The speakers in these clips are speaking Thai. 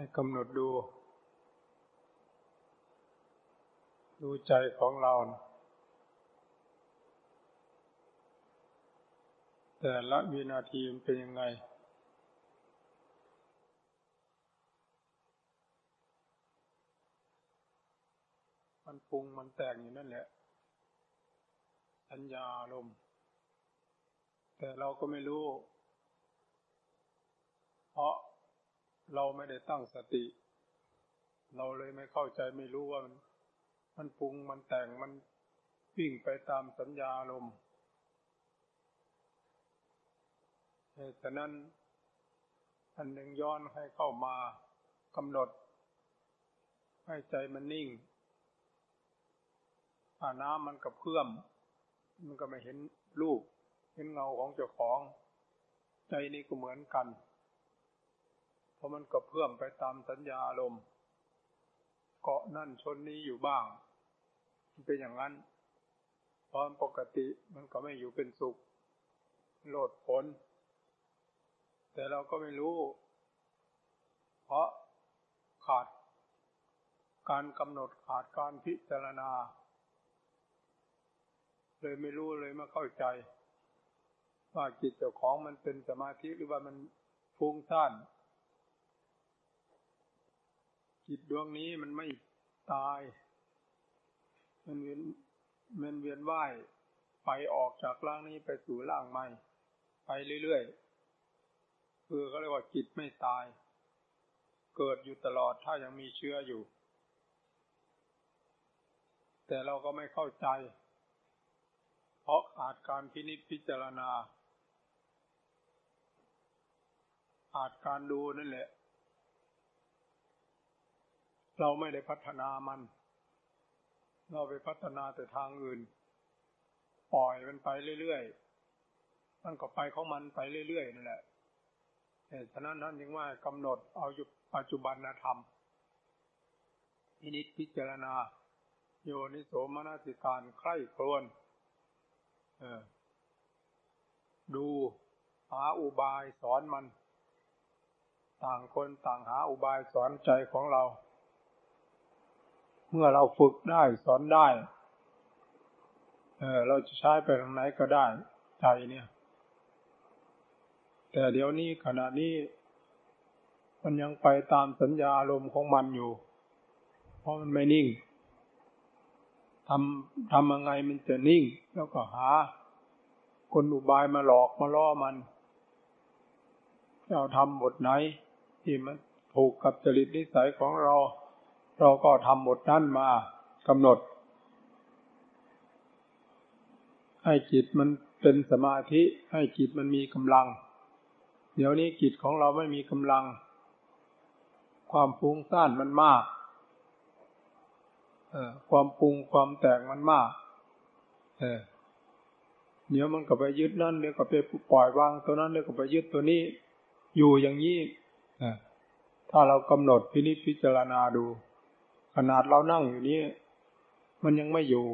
ให้กำหนดดู ดูใจของเรา แต่ละวินาทีมันเป็นยังไง มันปรุงมันแต่งอยู่นั่นแหละสัญญาอารมแต่เราก็ไม่รู้ เพราะ เราไม่ได้ตั้งสติ เราเลยไม่เข้าใจไม่รู้ว่ามันมันปรุงมันแต่งมันวิ่งไปตามสัญญาอารมณ์ฉะนั้นอันหนึ่งย้อนให้เข้ามากำหนด ให้ใจมันนิ่งถ้าน้ำมันกับเพื่อม มันก็ไม่เห็นรูป เห็นเงาของเจ้าของ ใจนี่ก็เหมือนกัน เพราะมันก็เพื่อมไปตามสัญญาอารมณ์เกาะนั่นชนนี้อยู่บ้าง มันเป็นอย่างนั้นตอนปกติมันก็ไม่อยู่เป็นสุขโลดผล แต่เราก็ไม่รู้ เพราะขาด การกำหนดขาดการพิจารณา เลยไม่รู้เลยไม่เข้าใจ ว่าจิตเจ้าของมันเป็นสมาธิหรือว่ามันฟุ้งซ่าน จิตดวงนี้มันไม่ตาย มันเวียนมันเวียนว่ายไปออกจากร่างนี้ไปสู่ร่างใหม่ ไปเรื่อยๆคือเขาเรียกว่าจิตไม่ตาย เกิดอยู่ตลอดถ้ายังมีเชื้ออยู่ แต่เราก็ไม่เข้าใจ เพราะขาดการพินิจพิจารณาขาดการดูนั่นแหละ เราไม่ได้พัฒนามัน เราไปพัฒนาแต่ทางอื่น ปล่อยมันไปเรื่อยๆ มันก็ไปของมันไปเรื่อยๆนั่นแหละแต่ฉะนั้นท่านยังว่ากำหนดเอาอยู่ปัจจุบันธรรมอินิจพิจารณา โยนิโสมนสิการใคร่ครวนเออดูหาอุบายสอนมัน ต่างคนต่างหาอุบายสอนใจของเรา เมื่อเราฝึกได้สอนได้ เออเราจะใช้ไปทางไหนก็ได้ใจเนี่ย แต่เดี๋ยวนี้ขณะนี้มันยังไปตามสัญญาอารมณ์ของมันอยู่ เพราะมันไม่นิ่งทำทำยังไงมันจะนิ่ง แล้วก็หา คนอุบายมาหลอกมาล่อมันเราทำบทไหน ที่มันถูกกับจริตนิสัยของเรา เราก็ทำบทนั้นมากำหนด ให้จิตมันเป็นสมาธิให้จิตมันมีกำลัง เดี๋ยวนี้จิตของเราไม่มีกำลัง ความฟุ้งซ่านมันมากเออความปรุงความแต่งมันมาก เออเดี๋ยวมันก็ไปยึดนั่นเดี๋ยวก็ไปปล่อยวางตัวนั้นเดี๋ยวก็ไปยึดตัวนี้ อยู่อย่างนี้ถ้าเรากำหนดพินิจพิจารณาดู ขนาดเรานั่งอยู่นี้ มันยังไม่อยู่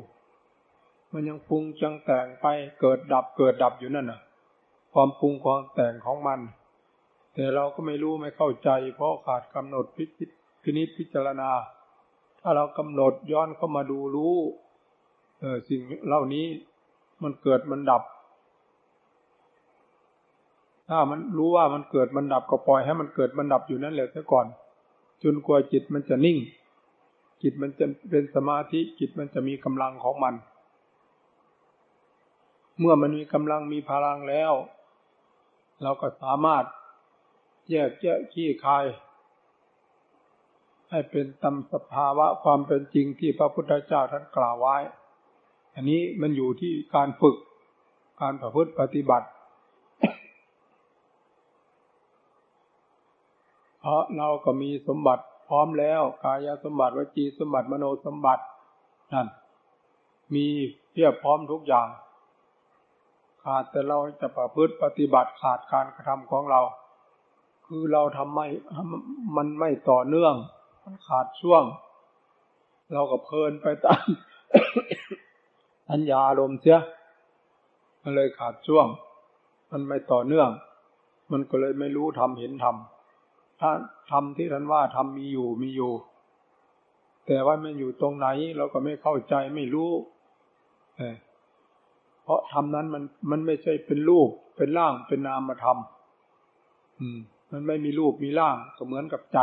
มันยังปรุงจังแต่งไปเกิดดับเกิดดับอยู่นั่นน่ะ ความปรุงความแต่งของมัน แต่เราก็ไม่รู้ไม่เข้าใจ เพราะขาดกำหนดพิจิตพินิจพิจารณา ถ้าเรากำหนดย้อนเข้ามาดูรู้ เออสิ่งเหล่านี้มันเกิดมันดับ ถ้ามันรู้ว่ามันเกิดมันดับก็ปล่อยให้มันเกิดมันดับอยู่นั่นแหละซะก่อน จนกว่าจิตมันจะนิ่ง จิตมันจะเป็นสมาธิจิตมันจะมีกำลังของมัน เมื่อมันมีกำลังมีพลังแล้ว เราก็สามารถแยกแยะขี้คาย ให้เป็นตามสภาวะความเป็นจริงที่พระพุทธเจ้าท่านกล่าวไว้ อันนี้มันอยู่ที่การฝึกการประพฤติปฏิบัติ เพราะเราก็มีสมบัติ พร้อมแล้วกายสมบัติวจีสมบัติมโนสมบัตินั่นมีเพียบพร้อมทุกอย่าง ขาดแต่เราจะประพฤติปฏิบัติขาดการกระทำของเรา คือเราทำไม่มันไม่ต่อเนื่อง มันขาดช่วง เราก็เพลินไปตามอัญญาลมเสียมันเลยขาดช่วง มันไม่ต่อเนื่อง มันก็เลยไม่รู้ทำเห็นทำ ถ้าทำที่ท่านว่าทำมีอยู่มีอยู่ แต่ว่ามันอยู่ตรงไหนเราก็ไม่เข้าใจไม่รู้เพราะทำนั้นมันมันไม่ใช่เป็นรูป เป็นร่างเป็นนามธรรมมมันไม่มีรูปมีร่างก็เหมือนกับใจ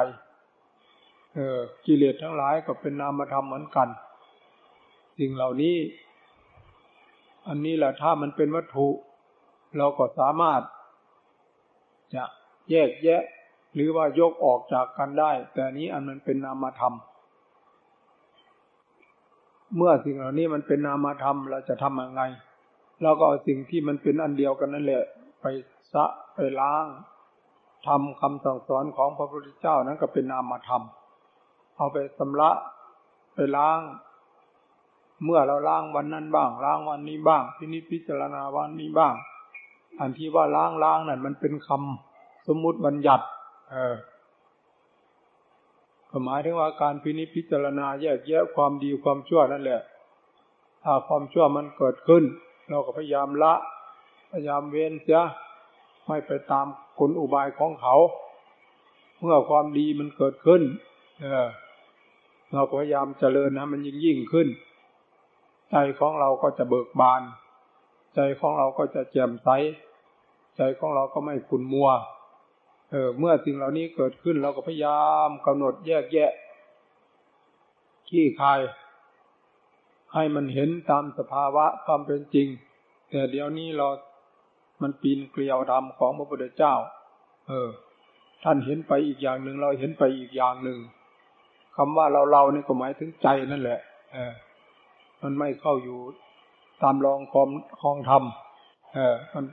เออกิเลสทั้งหลายก็เป็นนามธรรมเหมือนกัน สิ่งเหล่านี้ อันนี้แหละถ้ามันเป็นวัตถุ เราก็สามารถ จะแยกแยะ หรือว่ายกออกจากกันได้ แต่นี้อันมันเป็นนามธรรม เมื่อสิ่งเหล่านี้มันเป็นนามธรรมเราจะทำยังไงเราก็เอาสิ่งที่มันเป็นอันเดียวกันนั่นแหละ ไปสะไปล้างทำคำสั่งสอนของพระพุทธเจ้านั้นก็เป็นนามธรรม เอาไปสำระไปล้าง เมื่อเราล้างวันนั้นบ้าง ล้างวันนี้บ้างพินิจพิจารณาวันนี้บ้าง อันที่ว่าล้างล้างนั่นมันเป็นคำสมมุติบัญญัติ เออหมายถึงว่าการพินิจพิจารณาแยกแยะความดีความชั่วนั่นแหละ ถ้าความชั่วมันเกิดขึ้น เราก็พยายามละ พยายามเว้นเสียไม่ไปตามกลอุบายของเขา เมื่อความดีมันเกิดขึ้น เออ เราพยายามเจริญนะมันยิ่งยิ่งขึ้น ใจของเราก็จะเบิกบาน ใจของเราก็จะแจ่มใส ใจของเราก็ไม่ขุ่นมัว เออเมื่อสิ่งเหล่านี้เกิดขึ้นเราก็พยายามกำหนดแยกแยะขี้คายให้มันเห็นตามสภาวะความเป็นจริง แต่เดี๋ยวนี้เรา มันปีนเกลียวดำของพระพุทธเจ้า เออ ท่านเห็นไปอีกอย่างหนึ่งเราเห็นไปอีกอย่างหนึ่งคำว่าเราเรานี่ก็หมายถึงใจนั่นแหละ เออ มันไม่เข้าอยู่ตามรองคอมคองธรรม เออมัน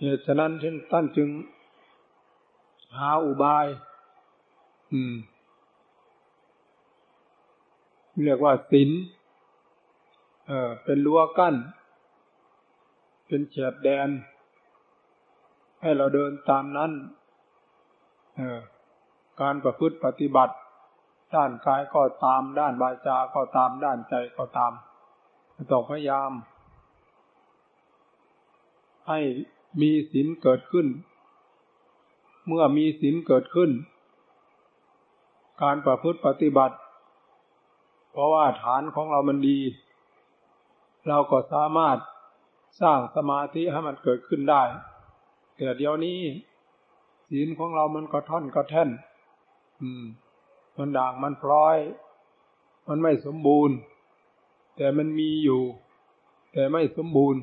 เหตุฉะนั้นท่านจึง หาอุบาย อืม เรียกว่าศีลเออเป็นรั้วกั้น เป็นเฉดแดน ให้เราเดินตามนั้น เออ การประพฤติปฏิบัติ ด้านกายก็ตาม ด้านวาจาก็ตาม ด้านใจก็ตามต้องพยายาม ให้มีศีลเกิดขึ้น เมื่อมีศีลเกิดขึ้น การประพฤติปฏิบัติ เพราะว่าฐานของเรามันดี เราก็สามารถสร้างสมาธิให้มันเกิดขึ้นได้ แต่เดี๋ยวนี้ศีลของเรามันก็ท่อนก็แท่น อืม มันด่างมันพลอย มันไม่สมบูรณ์ แต่มันมีอยู่ แต่ไม่สมบูรณ์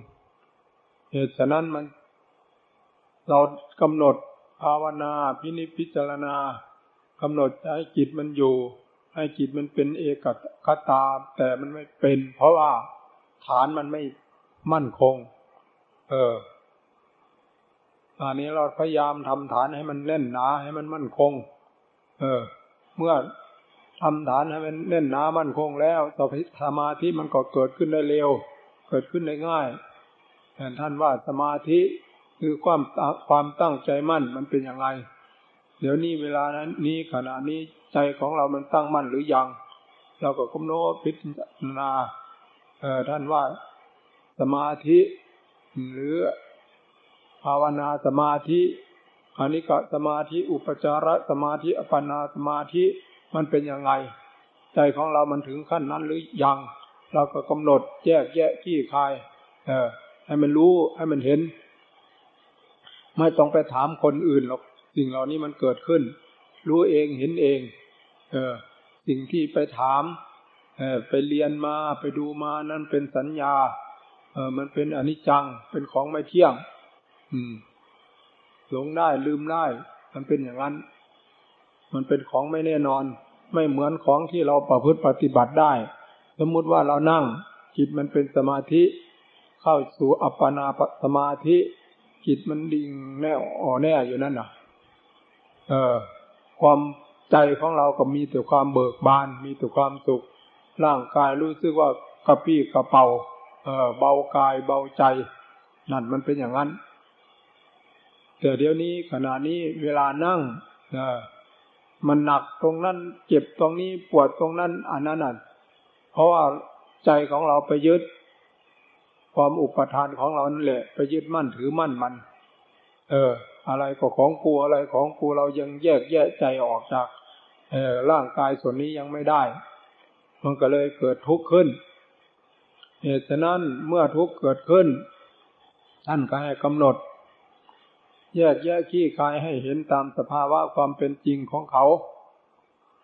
เหตุฉะนั้นมัน เรากำหนด ภาวนาพินิจพิจารณากำหนดให้จิตมันอยู่ ให้จิตมันเป็นเอกคตา แต่มันไม่เป็น เพราะว่าฐานมันไม่มั่นคง เออตอนนี้เราพยายามทำฐานให้มันเล่นหนา ให้มันมั่นคง เออ เมื่อทำฐานให้มันแน่นหนามั่นคงแล้วต่อไปสมาธิมันก็เกิดขึ้นได้เร็ว เกิดขึ้นได้ง่ายแต่ท่านว่าสมาธิ คือความความตั้งใจมั่นมันเป็นอย่างไร เดี๋ยวนี้เวลานั้นนี้ขณะนี้ใจของเรามันตั้งมั่นหรือยัง เราก็คุมโนพิจารณาเออท่านว่าสมาธิ หรือภาวนาสมาธิอานิกะสมาธิอุปจารสมาธิอปนาสมาธิมันเป็นยังไง ใจของเรามันถึงขั้นนั้นหรือยัง เราก็กำหนดแยกแยะขี้คาย เออให้มันรู้ให้มันเห็น ไม่ต้องไปถามคนอื่นหรอกสิ่งเหล่านี้มันเกิดขึ้น รู้เองเห็นเอง เออ สิ่งที่ไปถาม เออไปเรียนมาไปดูมานั่นเป็นสัญญา เออมันเป็นอนิจจังเป็นของไม่เที่ยง อืมหลงได้ลืมได้ มันเป็นอย่างนั้น มันเป็นของไม่แน่นอน ไม่เหมือนของที่เราประพฤติปฏิบัติได้ สมมุติว่าเรานั่งจิตมันเป็นสมาธิ เข้าสู่อัปปนาสมาธิ จิตมันดิ่งแน่อ่อแน่อยู่นั่นน่ะ เออ ความใจของเราก็มีแต่ความเบิกบาน มีแต่ความสุข ร่างกายรู้สึกว่ากระปี้กระเป๋าเออเบากายเบาใจ นั่นมันเป็นอย่างนั้น แต่เดี๋ยวนี้ขณะนี้เวลานั่งนะมันหนักตรงนั้น เจ็บตรงนี้ปวดตรงนั้นอันนั้นอะเพราะว่าใจของเราไปยึด ความอุปทานของเรานั่นแหละไปยึดมั่นถือมั่นมัน เออ อะไรก็ของกูอะไรของกูเรายังแยกแยะใจออกจาก เออร่างกายส่วนนี้ยังไม่ได้ มันก็เลยเกิดทุกข์ขึ้นเหตุฉะนั้นเมื่อทุกข์เกิดขึ้น ท่านก็ให้กำหนด แยกแยะขี้คายให้เห็นตามสภาวะความเป็นจริงของเขา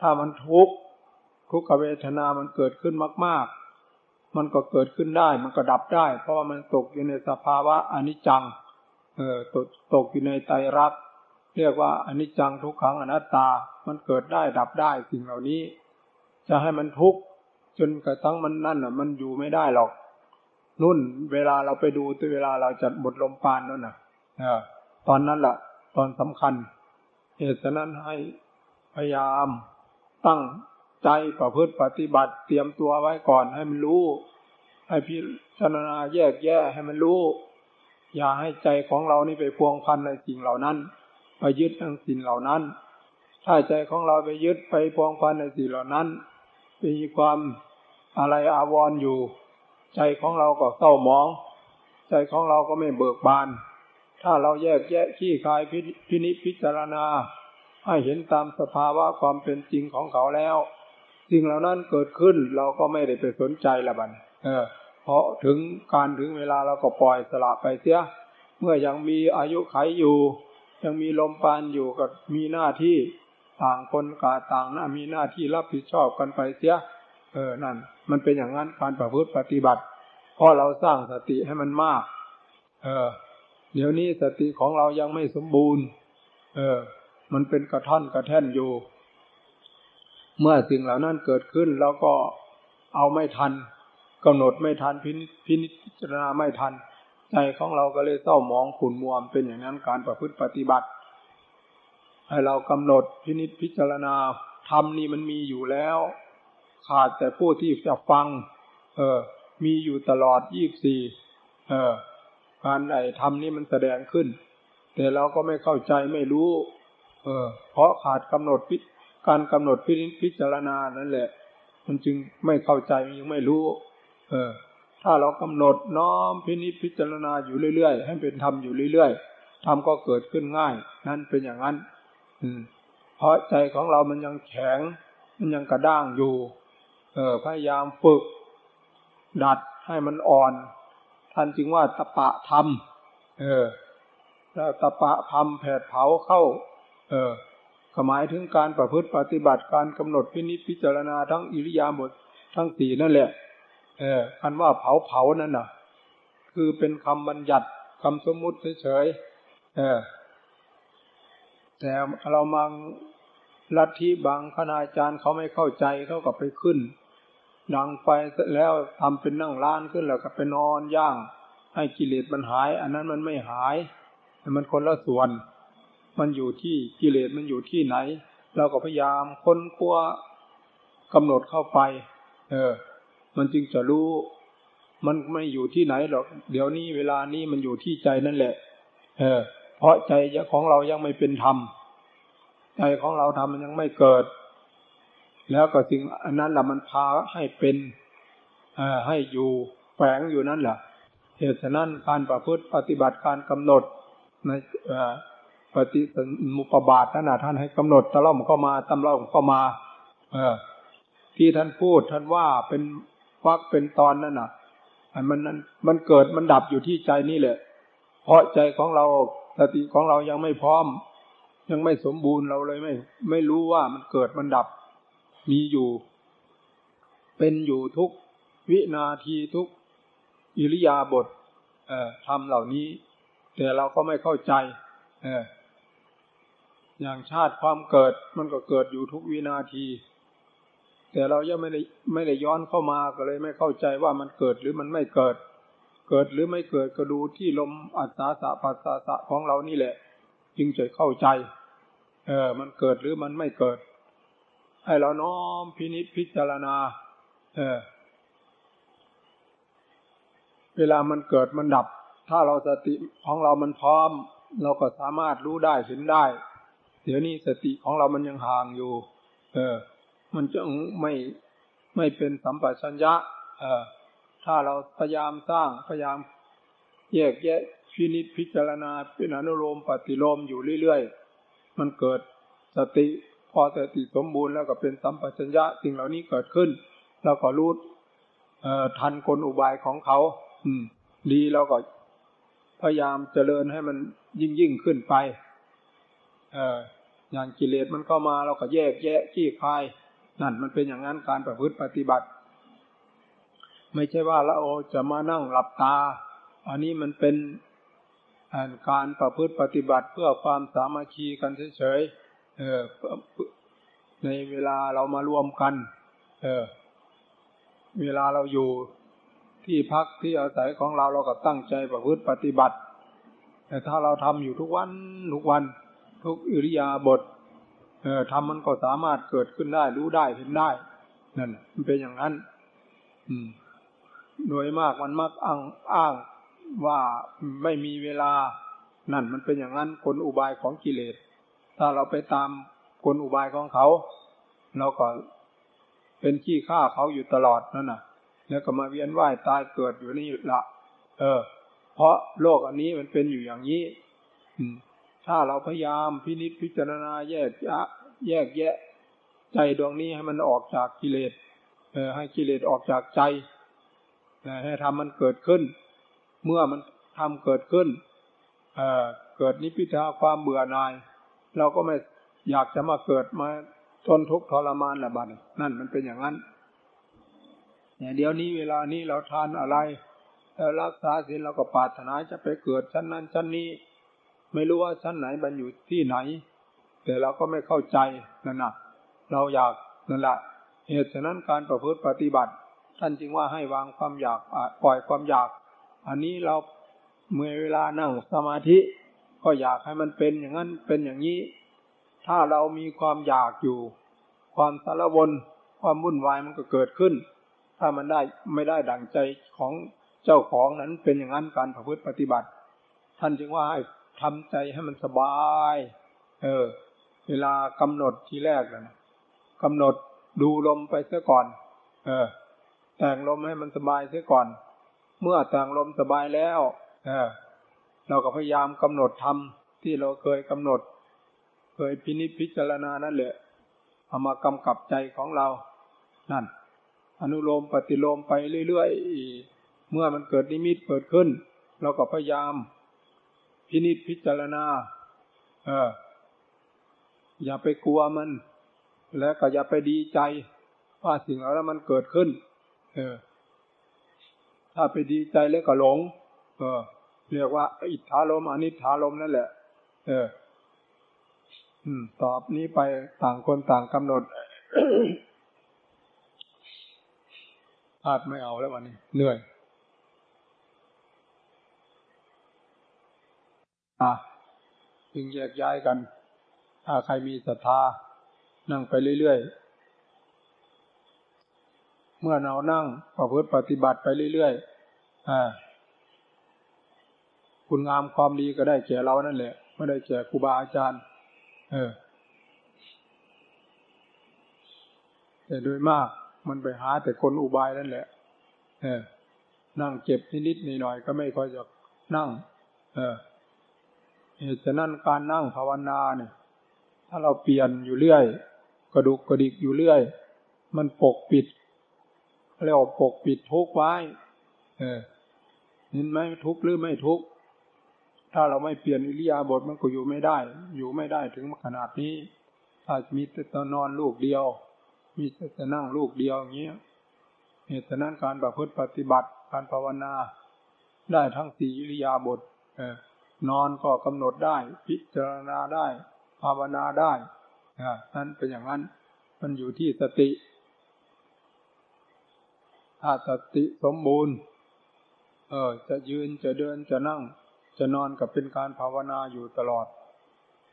ถ้ามันทุกข์ทุกขเวทนามันเกิดขึ้นมาก ๆ มันก็เกิดขึ้นได้ มันก็ดับได้ เพราะว่ามันตกอยู่ในสภาวะอนิจจัง เออตกตกอยู่ในไตรรักเรียกว่าอนิจจังทุกขังอนัตตา มันเกิดได้ดับได้สิ่งเหล่านี้ จะให้มันทุกข์จนกระทั่งมันนั่นอะ มันอยู่ไม่ได้หรอก นุ่นเวลาเราไปดูตัวเวลาเราจัดบทลมปานนั่นน่ะเออตอนนั้นแหละตอนสำคัญเหตุฉะนั้นให้พยายามตั้ง ใจประพฤติปฏิบัติเตรียมตัวไว้ก่อนให้มันรู้ ให้พิจารณาแยกแยะให้มันรู้ อย่าให้ใจของเรานี่ไปพวงพันในสิ่งเหล่านั้น ไปยึดทั้งสิ่งเหล่านั้น ถ้าใจของเราไปยึดไปพวงพันในสิ่งเหล่านั้นมีความอะไรอาวรออยู่ ใจของเราก็เศร้าหมอง ใจของเราก็ไม่เบิกบาน ถ้าเราแยกแยะขี้คายพินิจพิจารณา ให้เห็นตามสภาวะความเป็นจริงของเขาแล้ว สิ่งเหล่านั้นเกิดขึ้นเราก็ไม่ได้ไปสนใจละบันเออ เพราะถึงการถึงเวลาเราก็ปล่อยสละไปเสีย เมื่อยังมีอายุไขอยู่ ยังมีลมปานอยู่ก็มีหน้าที่ต่างคนกาต่างน้ามีหน้าที่รับผิดชอบกันไปเสีย เออนั่น มันเป็นอย่างนั้นการประพฤติปฏิบัติเพราะเราสร้างสติให้มันมาก เออ เดี๋ยวนี้สติของเรายังไม่สมบูรณ์ เออ มันเป็นกระท่อนกระแท่นอยู่ เมื่อสิ่งเหล่านั้นเกิดขึ้นเราก็เอาไม่ทันกำหนดไม่ทันพินิพินิจารณาไม่ทัน ใจของเราก็เลยเศร้าหมองขุ่นมัวเป็นอย่างนั้นการประพฤติปฏิบัติ ให้เรากำหนดพินิจพิจารณาธรรมนี่มันมีอยู่แล้ว ขาดแต่ผู้ที่จะฟัง เออ มีอยู่ตลอดยี่บสี่เออการไอ้ธรรมนี่มันแสดงขึ้น แต่เราก็ไม่เข้าใจไม่รู้ เออ เพราะขาดกำหนดพิ การกำหนดพิพจารณานั่นแหละ มันจึงไม่เข้าใจยังไม่รู้ เออ ถ้าเรากำหนดน้อมพินิจพิจารณาอยู่เรื่อยๆให้เป็นธรรมอยู่เรื่อยๆธรรมก็เกิดขึ้นง่าย นั่นเป็นอย่างนั้น อืม เพราะใจของเรามันยังแข็ง มันยังกระด้างอยู่ เออ พยายามฝึก ดัดให้มันอ่อน ท่านจึงว่าตะปะธรรม เออ แล้วตะปะธรรมแผดเผาเข้า เออ หมายถึงการประพฤติปฏิบัติการกำหนดพินิจพิจารณาทั้งอิริยาบถทั้งสี่นั่นแหละ เออคันว่าเผาเผานั่นน่ะ คือเป็นคำบัญญัติคำสมมุติเฉยๆเออ แต่เรามังลัทธิบางคณาจารย์เขาไม่เข้าใจเขาก็ไปขึ้น ดังไฟแล้วทำเป็นนั่งล้านขึ้นแล้วก็ไปนอนย่าง ให้กิเลสมันหาย อันนั้นมันไม่หาย มันคนละส่วน มันอยู่ที่กิเลสมันอยู่ที่ไหน เราก็พยายามค้นคว้ากำหนดเข้าไป เออ มันจึงจะรู้ มันไม่อยู่ที่ไหนหรอก เดี๋ยวนี้เวลานี้มันอยู่ที่ใจนั่นแหละ เออ เพราะใจของเรายังไม่เป็นธรรม ใจของเราทำมันยังไม่เกิด แล้วก็สิ่งอันนั้นแหละมันพาให้เป็นอให้อยู่แฝงอยู่นั่นแหละเหตุฉะนั้นการประพฤติปฏิบัติการกำหนดใน ปฏิสมุปบาทนั่นนะท่านให้กำหนดตะล่อมเข้ามาตำล่อมเข้ามา เออ ที่ท่านพูดท่านว่าเป็นวักเป็นตอนนั่นน่ะมันนั้นมันเกิดมันดับอยู่ที่ใจนี่แหละ เพราะใจของเราสติของเรายังไม่พร้อม ยังไม่สมบูรณ์เราเลยไม่ ไม่รู้ว่ามันเกิดมันดับ มีอยู่ เป็นอยู่ทุกวินาทีทุกอิริยาบถเอ่อทำเหล่านี้ แต่เราก็ไม่เข้าใจ เออ อย่างชาติความเกิดมันก็เกิดอยู่ทุกวินาที แต่เรายังไม่ได้ไม่ได้ย้อนเข้ามาก็เลยไม่เข้าใจว่ามันเกิดหรือมันไม่เกิด เกิดหรือไม่เกิดก็ดูที่ลมอัศสะปัสสะสะของเรานี่แหละ จึงจะเข้าใจ เออ มันเกิดหรือมันไม่เกิด ให้เราน้อมพินิจพิจารณา เออ เวลามันเกิดมันดับ ถ้าเราสติของเรามันพร้อม เราก็สามารถรู้ได้เห็นได้ เดี๋ยวนี้สติของเรามันยังห่างอยู่ เออ มันจะไม่ไม่เป็นสัมปชัญญะ เออ ถ้าเราพยายามสร้างพยายามแยกแยะพินิจพิจารณาเป็นอนุโลมปฏิโลมอยู่เรื่อยๆ มันเกิดสติพอสติสมบูรณ์แล้วก็เป็นสัมปชัญญะสิ่งเหล่านี้เกิดขึ้นแล้วก็รู้ทันกลอุบายของเขา อืม ดีแล้วก็พยายามเจริญให้มันยิ่งยิ่งขึ้นไป เอออย่างกิเลสมันเข้ามาเราก็แยกแยะขี้คายนั่นมันเป็นอย่างนั้นการประพฤติปฏิบัติ ไม่ใช่ว่าเราจะมานั่งหลับตา อันนี้มันเป็นการประพฤติปฏิบัติเพื่อความสามัคคีกันเฉยๆเออในเวลาเรามารวมกัน เออ เวลาเราอยู่ที่พักที่อาศัยของเราเราก็ตั้งใจประพฤติปฏิบัติ แต่ถ้าเราทำอยู่ทุกวันทุกวัน ทุกอิริยาบถเออทำมันก็สามารถเกิดขึ้นได้ รู้ได้เห็นได้ นั่นมันเป็นอย่างนั้น อืม โดยมากมันมักอ้างอ้างว่าไม่มีเวลา นั่นมันเป็นอย่างนั้นกลอุบายของกิเลส ถ้าเราไปตามกลอุบายของเขาเราก็เป็นขี้ข้าเขาอยู่ตลอดนั่นน่ะ แล้วก็มาเวียนว่ายตายเกิดอยู่นี่ละ เออ เพราะโลกอันนี้มันเป็นอยู่อย่างนี้ อืม ถ้าเราพยายามพินิจพิจารณาแยกยะแยกแยะ ใจดวงนี้ให้มันออกจากกิเลสเออให้กิเลสออกจากใจให้ทำมันเกิดขึ้น เมื่อมันทำเกิดขึ้นเออเกิดนิพิทาความเบื่อหน่าย เราก็ไม่อยากจะมาเกิดมาทนทุกข์ทรมานละบัดนั่นมันเป็นอย่างนั้นเนี่ยเดี๋ยวนี้เวลานี้เราทานอะไรแล้วรักษาศีลเราก็ปรารถนาจะไปเกิดชั้นนั้นชั้นนี้ ไม่รู้ว่าชั้นไหนมันอยู่ที่ไหน แต่เราก็ไม่เข้าใจนั่นนะเราอยากนั่นแหละเหตุฉะนั้นการประพฤติปฏิบัติ ท่านจึงว่าให้วางความอยากปล่อยความอยาก อันนี้เราเมื่อเวลานั่งสมาธิ ก็อยากให้มันเป็นอย่างนั้นเป็นอย่างนี้ ถ้าเรามีความอยากอยู่ ความสารวนความวุ่นวายมันก็เกิดขึ้น ถ้ามันได้ไม่ได้ดั่งใจของเจ้าของนั้นเป็นอย่างนั้นการประพฤติปฏิบัติ ท่านจึงว่าให้ ทำใจให้มันสบาย เออ เวลากำหนดทีแรกนะกำหนดดูลมไปเสียก่อน เออ แต่งลมให้มันสบายเสียก่อน เมื่อแต่งลมสบายแล้ว เออ เราก็พยายามกำหนดทำที่เราเคยกำหนด เคยพินิจพิจารณานั่นแหละเอามากำกับใจของเรา นั่น อนุโลมปฏิโลมไปเรื่อยๆ เมื่อมันเกิดนิมิตเกิดขึ้น เราก็พยายาม พินิจพิจารณา เออ อย่าไปกลัวมัน แล้วก็อย่าไปดีใจ ว่าสิ่งเอะไรมันเกิดขึ้น เออ ถ้าไปดีใจแล้วก็หลง เออ เรียกว่าอิทธาลมอนิธาลมนั่นแหละ เออ อืม ตอบนี้ไปต่างคนต่างกำหนดพลาดไม่เอาแล้ววันนี้เหนื่อย อะจึงแยกย้ายกัน ถ้าใครมีศรัทธา นั่งไปเรื่อยๆ เมื่อเรานั่งประพฤติปฏิบัติไปเรื่อยๆอ่าคุณงามความดีก็ได้แก่เรานั่นแหละ ไม่ได้แก่ครูบาอาจารย์ เออ แต่โดยมากมันไปหาแต่คนอุบายนั่นแหละ เออ นั่งเจ็บนิดๆหน่อยๆก็ไม่ค่อยจะนั่ง เออ เหตุฉะนั้นการนั่งภาวนาเนี่ย ถ้าเราเปลี่ยนอยู่เรื่อย กระดุกกระดิกอยู่เรื่อย มันปกปิดเรียกว่าปกปิดทุกไว้ เออเห็นไหมทุกหรือไม่ทุกถ้าเราไม่เปลี่ยนอิริยาบถมันก็อยู่ไม่ได้ อยู่ไม่ได้ถึงขนาดนี้ถ้ามีแต่นอนลูกเดียว มีแต่นั่งลูกเดียวอย่างเงี้ยเหตุนั้นการประพฤติปฏิบัติการภาวนา ได้ทั้งสี่อิริยาบถเออ นอนก็กำหนดได้ พิจารณาได้ ภาวนาได้นั้นเป็นอย่างนั้น มันอยู่ที่สติ ถ้าสติสมบูรณ์ เออ จะยืนจะเดินจะนั่ง จะนอนกับเป็นการภาวนาอยู่ตลอด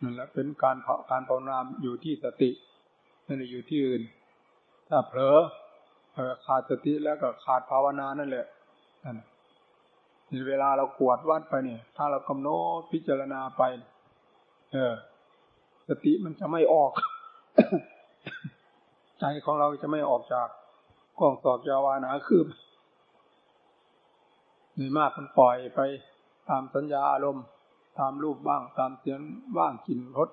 นั่นแหละเป็นการการภาวนาอยู่ที่สตินั่นอยู่ที่อื่น ถ้าเผลอขาดสติแล้วก็ขาดภาวนานั่นแหละนั่น เวลาเรากวดวัดไปเนี่ย ถ้าเรากำหนดพิจารณาไป เออ สติมันจะไม่ออก ใจของเราจะไม่ออกจากกองสอบยาวานาคืบในมากมันปล่อยไปตามสัญญาอารมณ์ ตามรูปบ้าง ตามเสียงบ้างกลิ่นรส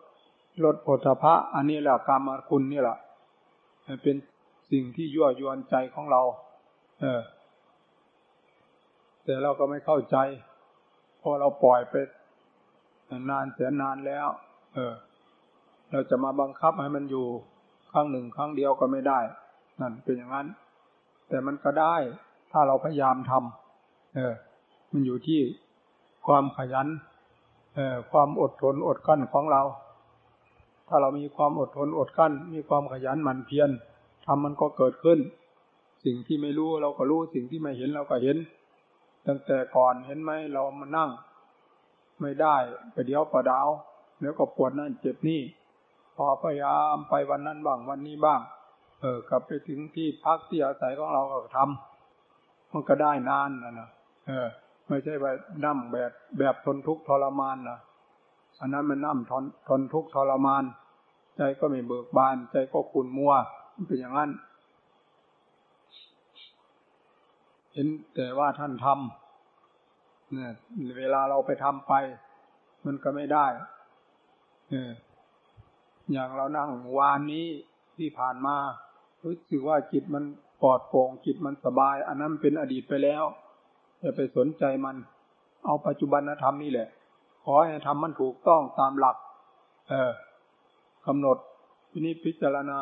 รสโธพะ อันนี้แหละกรรมคุณนี่แหละเป็นสิ่งที่ยั่วยวนใจของเรา เออ แต่เราก็ไม่เข้าใจ พอเราปล่อยไปนานแสนนานแล้ว เออ เราจะมาบังคับให้มันอยู่ครั้งหนึ่งครั้งเดียวก็ไม่ได้ นั่นเป็นอย่างนั้น แต่มันก็ได้ ถ้าเราพยายามทำเออ มันอยู่ที่ความขยัน เออความอดทนอดกั้นของเรา ถ้าเรามีความอดทนอดกั้น มีความขยันหมั่นเพียรทำมันก็เกิดขึ้น สิ่งที่ไม่รู้เราก็รู้ สิ่งที่ไม่เห็นเราก็เห็น ตั้งแต่ก่อนเห็นไหมเรามานั่ง ไม่ได้ไปเดียวประดาวแล้วก็ปวดนั่นเจ็บนี่ พอพยายามไปวันนั้นบ้างวันนี้บ้าง เออกลับไปถึงที่พักที่อาศัยของเราก็ทำมันก็ได้นานนะนะเออ ไม่ใช่ไปนั่งแบบแบบทนทุกข์ทรมานนะอันนั้นมันนั่งทนทนทุกข์ทรมาน ใจก็ไม่เบิกบาน ใจก็ขุ่นมัวมันเป็นอย่างนั้น เห็นแต่ว่าท่านทำเนี่ยเวลาเราไปทำไป มันก็ไม่ได้เอออย่างเรานั่งวานนี้ที่ผ่านมา รู้สึกว่าจิตมันปลอดโปร่งจิตมันสบาย อันนั้นเป็นอดีตไปแล้วอย่าไปสนใจมัน เอาปัจจุบันธรรมนี่แหละ ขอให้ทำมันถูกต้องตามหลัก เออกำหนดทีนี้พิจารณา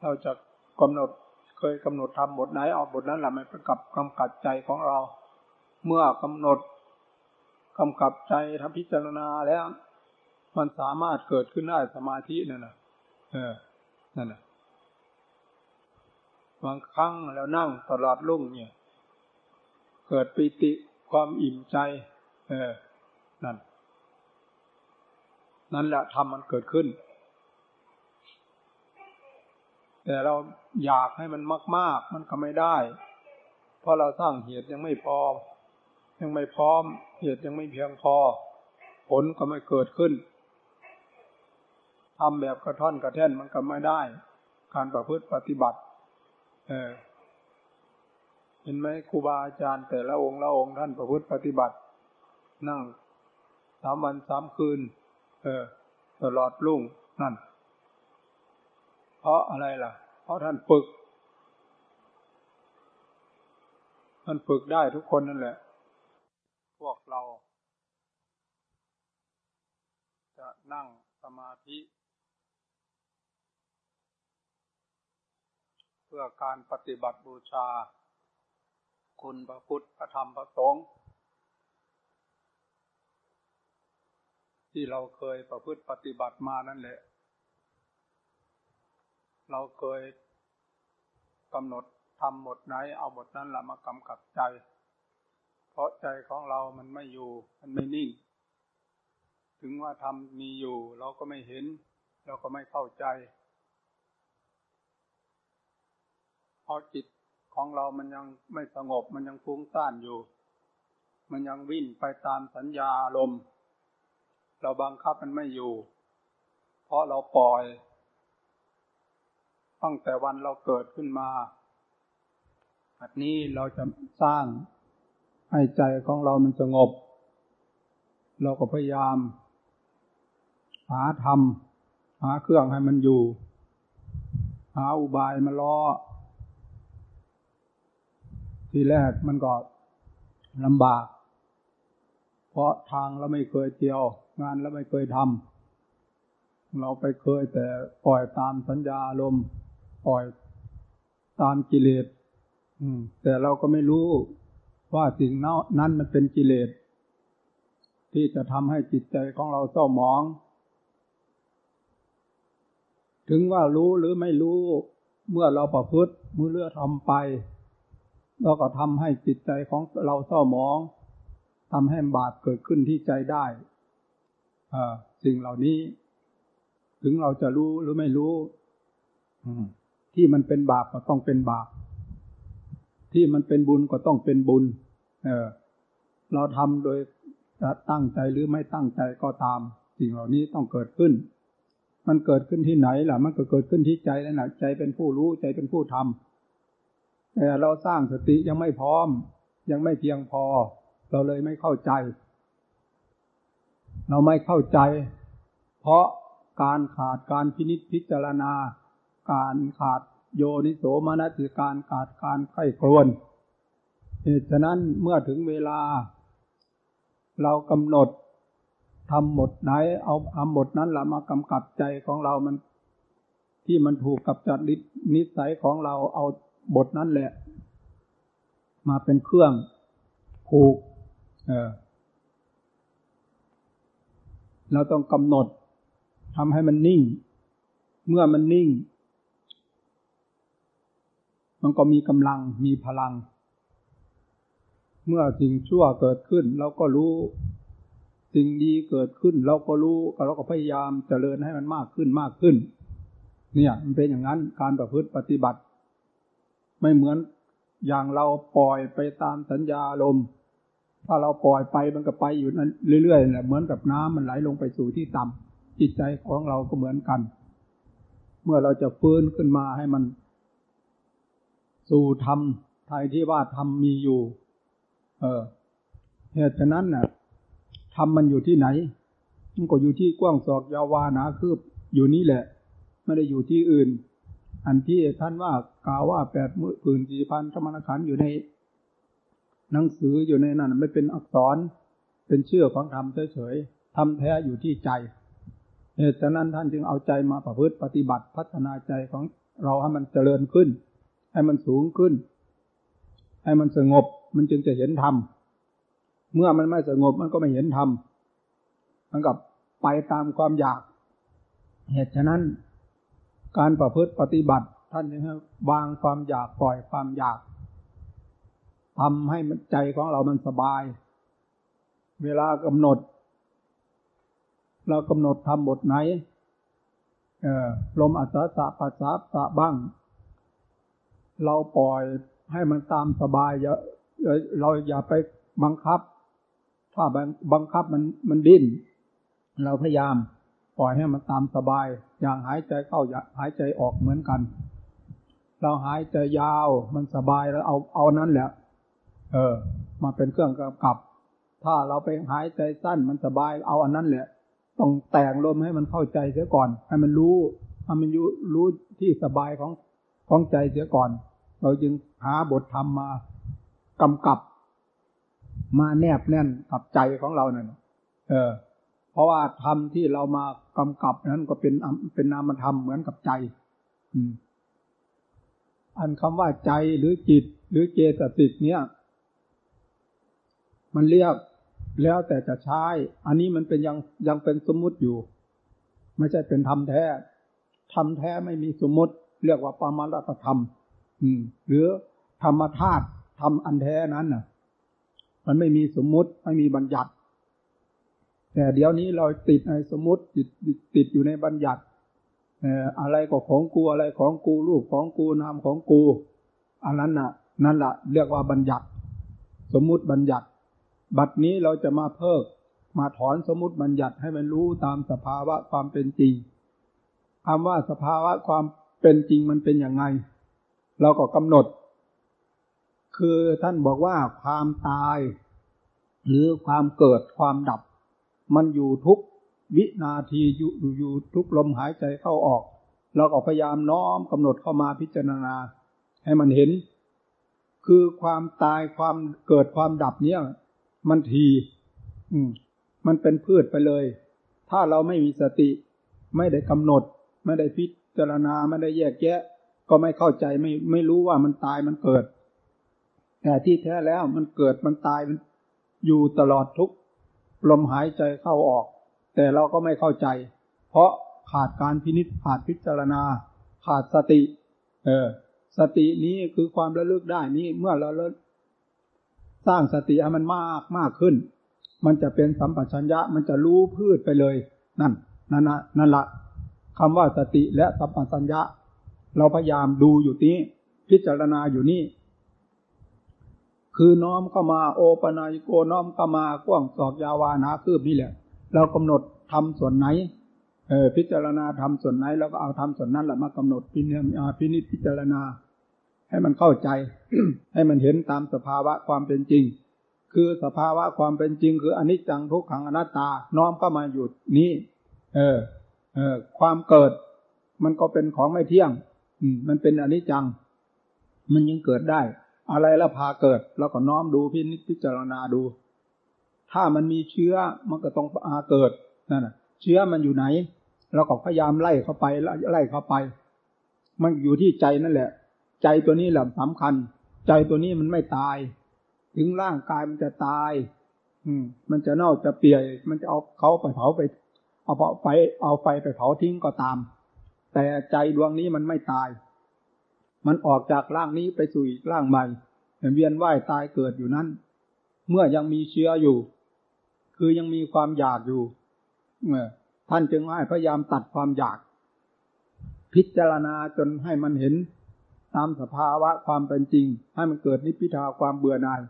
เราจะกำหนด เคยกำหนดทำบทไหนออกบทนั้นแหละมันประกับกำกับใจของเรา เมื่อกำหนดกำกับใจทำพิจารณาแล้ว มันสามารถเกิดขึ้นได้สมาธินั่นนะเออนั่นนะบางครั้งแล้วนั่งตลอดลุ่งเนี่ย เกิดปิติความอิ่มใจ เออ นั่น นั่นแหละทำมันเกิดขึ้น แต่เราอยากให้มันมาก ๆ มันก็ไม่ได้ เพราะเราสร้างเหตุยังไม่พอ ยังไม่พร้อม เหตุยังไม่เพียงพอ ผลก็ไม่เกิดขึ้นทำแบบกระท่อนกระแท่นมันก็ไม่ได้ การประพฤติปฏิบัติ เออเห็นไหมครูบาอาจารย์แต่ละองค์ละองค์ท่านประพฤติปฏิบัติ นั่งสามวันสามคืน เออ ตลอดรุ่งนั่น เพราะอะไรล่ะ เพราะท่านฝึกท่านฝึกได้ทุกคนนั่นแหละ พวกเรา จะนั่งสมาธิ เพื่อการปฏิบัติบูชา คุณพระพุทธพระธรรมพระสงฆ์ที่เราเคยประพฤติปฏิบัติมานั่นแหละ เราเคยกำหนดทำหมดไหน เอาหมดนั้นละมากำกับใจ เพราะใจของเรามันไม่อยู่ มันไม่นิ่ง ถึงว่าทำมีอยู่ เราก็ไม่เห็น เราก็ไม่เข้าใจเพราะจิตของเรามันยังไม่สงบ มันยังฟุ้งซ่านอยู่ มันยังวิ่นไปตามสัญญาลม เราบังคับมันไม่อยู่ เพราะเราปล่อย ตั้งแต่วันเราเกิดขึ้นมาอันนี้เราจะสร้างให้ใจของเรามันสงบ เราก็พยายาม หาธรรม หาเครื่องให้มันอยู่ หาอุบายมาล้อ ทีแรกมันก็ลำบาก เพราะทางเราไม่เคยเที่ยว งานเราไม่เคยทำเราไปเคยแต่ปล่อยตามสัญญาลม ปล่อยตามกิเลสแต่เราก็ไม่รู้ว่าสิ่งนั้นมันเป็นกิเลสที่จะทำให้จิตใจของเราเศร้าหมอง ถึงว่ารู้หรือไม่รู้เมื่อเราประพฤติมือเลือทำไป เราก็ทำให้จิตใจของเราเศร้าหมองทำให้บาปเกิดขึ้นที่ใจได้สิ่งเหล่านี้ ถึงเราจะรู้หรือไม่รู้ อืม ที่มันเป็นบาปก็ต้องเป็นบาป ที่มันเป็นบุญก็ต้องเป็นบุญ เออ เราทำโดยจะตั้งใจหรือไม่ตั้งใจก็ตาม สิ่งเหล่านี้ต้องเกิดขึ้น มันเกิดขึ้นที่ไหนล่ะ มันก็เกิดขึ้นที่ใจแล้วนะใจเป็นผู้รู้ใจเป็นผู้ทำแต่เราสร้างสติยังไม่พร้อม ยังไม่เพียงพอ เราเลยไม่เข้าใจ เราไม่เข้าใจ เพราะการขาดการพินิจพิจารณา การขาดโยนิโสมนสิการขาดการไข้ครวนเหตุฉะนั้นเมื่อถึงเวลา เรากำหนดทำหมดไหน เอาทำหมดนั้นละมากำกับใจของเรามัน ที่มันถูกกับจัดนิสัยของเราเอาบทนั้นแหละ มาเป็นเครื่องผูก เออ เราต้องกำหนดทำให้มันนิ่ง เมื่อมันนิ่ง มันก็มีกำลังมีพลัง เมื่อสิ่งชั่วเกิดขึ้นเราก็รู้ สิ่งดีเกิดขึ้น เราก็รู้เราก็พยายามเจริญให้มันมากขึ้นมากขึ้น เนี่ยมันเป็นอย่างนั้นการประพฤติปฏิบัติ ไม่เหมือนอย่างเราปล่อยไปตามสัญญาลมถ้าเราปล่อยไปมันก็ไปอยู่นั้นเรื่อยๆแหละเหมือนกับน้ำมันไหลลงไปสู่ที่ต่ำจิตใจของเราก็เหมือนกัน เมื่อเราจะฟื้นขึ้นมาให้มัน สู่ธรรมไทยที่ว่าธรรมมีอยู่ เออเหตุฉะนั้นน่ะธรรมมันอยู่ที่ไหน มันก็อยู่ที่กว้างศอกยาวานาคืบ อยู่นี่แหละ ไม่ได้อยู่ที่อื่น อันที่ท่านว่ากล่าวว่าแปดหมื่นสี่พันธรรมนขันอยู่ใน หนังสืออยู่ในนั้นไม่เป็นอักษร เป็นเชื่อของธรรมเฉยๆทำแท้อยู่ที่ใจเหตุฉะนั้นท่านจึงเอาใจมาประพฤติปฏิบัติพัฒนาใจของเราให้มันเจริญขึ้น ให้มันสูงขึ้น ให้มันสงบ มันจึงจะเห็นธรรม เมื่อมันไม่สงบมันก็ไม่เห็นธรรม มันกับไปตามความอยาก เหตุฉะนั้น การประพฤติปฏิบัติท่านจึงให้วางความอยากปล่อยความอยากทำให้ใจของเรามันสบาย เวลากำหนด เรากำหนดทำบทไหนลมอัศสะปัสสะสะบ้าง เราปล่อยให้มันตามสบายอย่าเราอย่าไปบังคับ ถ้าบังคับมันมันดิ้น เราพยายามปล่อยให้มันตามสบาย อย่างหายใจเข้าอย่าหายใจออกเหมือนกัน เราหายใจยาวมันสบายแล้วเอาเอานั้นแหละ เออ มาเป็นเครื่องกำกับ ถ้าเราไปหายใจสั้นมันสบายเอาอันนั้นแหละ ต้องแต่งลมให้มันเข้าใจเสียก่อน ให้มันรู้ให้มันรู้รู้ที่สบายของของใจเสียก่อน เราจึงหาบทธรรมมากำกับ มาแนบแน่นกับใจของเราเนี่ยเออ เพราะว่าธรรมที่เรามากำกับนั้นก็เป็นเป็นนามธรรมเหมือนกับใจ อืม อันคำว่าใจหรือจิต หรือเจตสิกเนี่ย มันเรียกแล้วแต่จะใช้ อันนี้มันเป็นยังยังเป็นสมมุติอยู่ ไม่ใช่เป็นธรรมแท้ ธรรมแท้ไม่มีสมมติ เรียกว่าปามารัตธรรม อืม หรือธรรมธาตุธรรมอันแท้นั้นน่ะ มันไม่มีสมมุติไม่มีบัญญัติ แต่เดี๋ยวนี้เราติดในสมมติติดติดอยู่ในบัญญัติเอ่ออะไรก็ของกูอะไรของกูรูปของกูนามของกู อันนั้นน่ะ นั่นแหละเรียกว่าบัญญัติ สมมุติบัญญัติ บัดนี้เราจะมาเพิกมาถอนสมมติบัญญัติให้มันรู้ตามสภาวะความเป็นจริงคำว่าสภาวะความเป็นจริงมันเป็นอย่างไง เราก็กำหนด คือท่านบอกว่าความตาย หรือความเกิดความดับ มันอยู่ทุกวินาทีอยู่อยู่ทุกลมหายใจเข้าออก เราก็พยายามน้อมกำหนดเข้ามาพิจารณา ให้มันเห็น คือความตายความเกิดความดับเนี่ย มันทีอืมมันเป็นพืชไปเลย ถ้าเราไม่มีสติ ไม่ได้กำหนด ไม่ได้พิจารณา ไม่ได้แยกแยะ ก็ไม่เข้าใจไม่ไม่รู้ว่ามันตายมันเกิด แต่ที่แท้แล้วมันเกิดมันตายมันอยู่ตลอดทุกลมหายใจเข้าออก แต่เราก็ไม่เข้าใจ เพราะขาดการพินิจขาดพิจารณา ขาดสติ เออ สตินี้คือความระลึกได้นี้เมื่อเราสร้างสติให้มันมากมากขึ้น มันจะเป็นสัมปชัญญะมันจะรู้พืชไปเลย นั่นนั่นนะนั่นละคำว่าสติและสัมปชัญญะ เราพยายามดูอยู่นี้ พิจารณาอยู่นี่ คือน้อมเข้ามาโอปนายโกน้อมเข้ามากว้างสอบยาวานาคืบนี่แหละ เรากำหนดทำส่วนไหนเออพิจารณาทำส่วนไหนแล้วก็เอาทำส่วนนั้นแหละมากำหนดพินิจพินิจพิจารณา ให้มันเข้าใจ ให้มันเห็นตามสภาวะความเป็นจริง คือสภาวะความเป็นจริง คืออนิจจังทุกขังอนัตตา น้อมเข้ามาหยุดนี้ เออ เออความเกิด มันก็เป็นของไม่เที่ยง มันเป็นอนิจจัง มันยังเกิดได้ อะไรล้วพาเกิดแล้วก็น้อมดูพินิจพิจารณาดู ถ้ามันมีเชื้อมันก็ต้องอาเกิดนั่นแหะเชื้อมันอยู่ไหนเราก็พยายามไล่เข้าไปไล่เข้าไป มันอยู่ที่ใจนั่นแหละ ใจตัวนี้แหละสำคัญ ใจตัวนี้มันไม่ตาย ถึงร่างกายมันจะตาย อืม มันจะเน่าจะเปียกมันจะเอาเขาไปเผาไป เอาไฟเอาไฟไปเผาทิ้งก็ตาม แต่ใจดวงนี้มันไม่ตาย มันออกจากร่างนี้ไปสู่อีกร่างใหม่เวียนว่ายตายเกิดอยู่นั้น เมื่อยังมีเชื้ออยู่ คือยังมีความอยากอยู่ท่านจึงให้พยายามตัดความอยาก พิจารณาจนให้มันเห็นตามสภาวะความเป็นจริง ให้มันเกิดนิพพิทาความเบื่อหน่าย